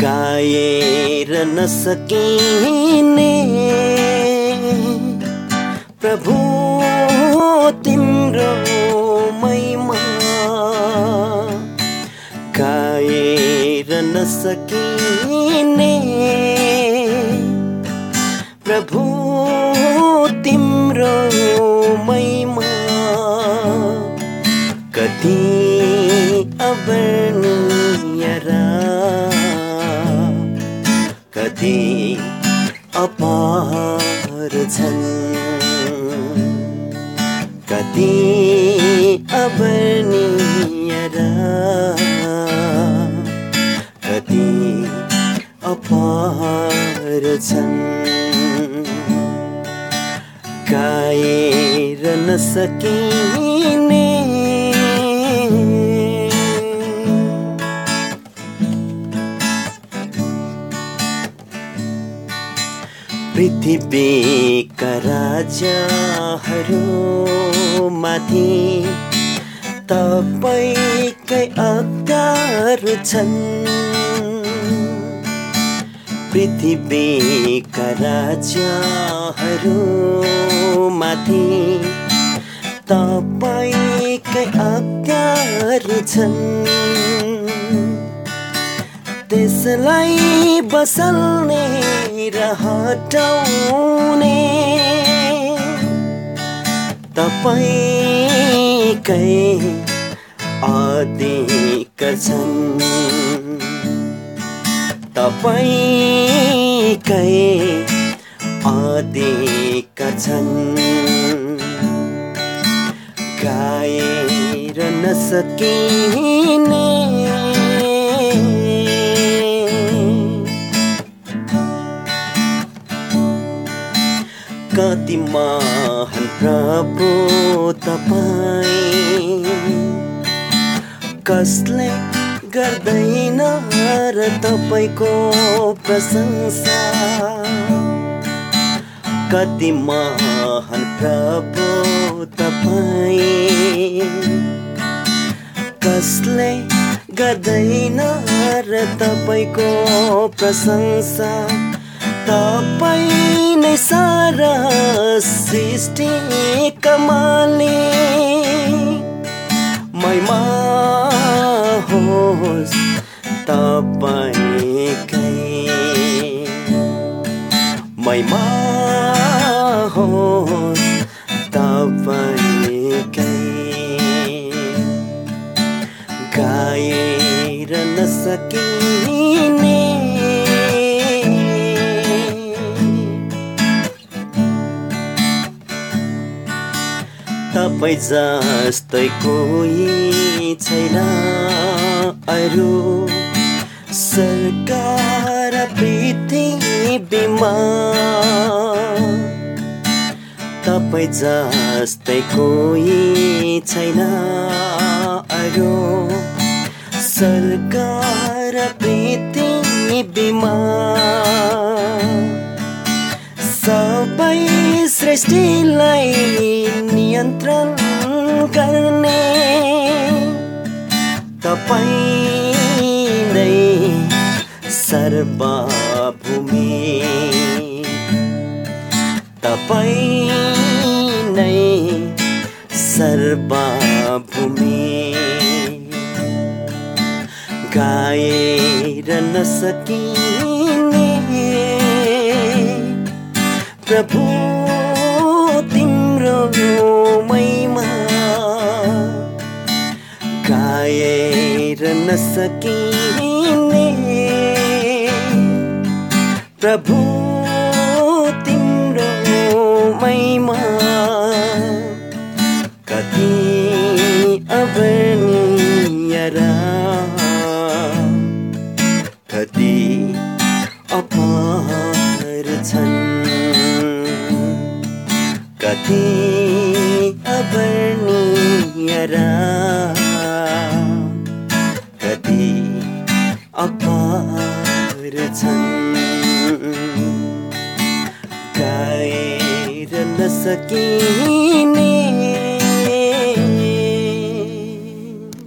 गाएर नसकिने प्रभु तिम्रो महिमा गाएर नसकिने प्रभु तिम्रो महिमा कति अपार छन् कति अवर्णीय र कति अपार छन् गाएर नसकिने पृथ्वीका राजाहरू माथि तपाईँकै अख्तियार छन्। पृथ्वीका राजाहरू माथि तपाईँकै अख्तियार छन्। त्यसलाई बसल्ने र हटाउने। तपाईँकै अधिकार छन्। तपाईँकै अधिकार छन्। गाएर नसकिने कति महान प्रभु तपाईँ? कसले गर्दैन र तपाईँको प्रशंसा? कति महान प्रभु तपाईँ? कसले गर्दैन र तपाईँको प्रशंसा? तपाईँ नै सारा सृष्टि कमाले महिमा होस् तपाईँकै। महिमा होस् तपाईँकै। तपाईँ जस्तै कोही छैन। अरू सरकार पृथ्वीमा तपाईँ जस्तै कोही छैन। अरू सरकार पृथ्वीमा सबै सृष्टिलाई नियन्त्रण गर्ने तपाईँ नै सर्वभूमि। तपाईँ नै सर्वभूमि। गाएर नसकिने प्रभु। तिम्रो महिमा गाएर नसकिने। प्रभु तिम्रो महिमा कति अवर्णीय कति अपार छन्। अवर्णीय कति अपार छन्। गाएर नसकिने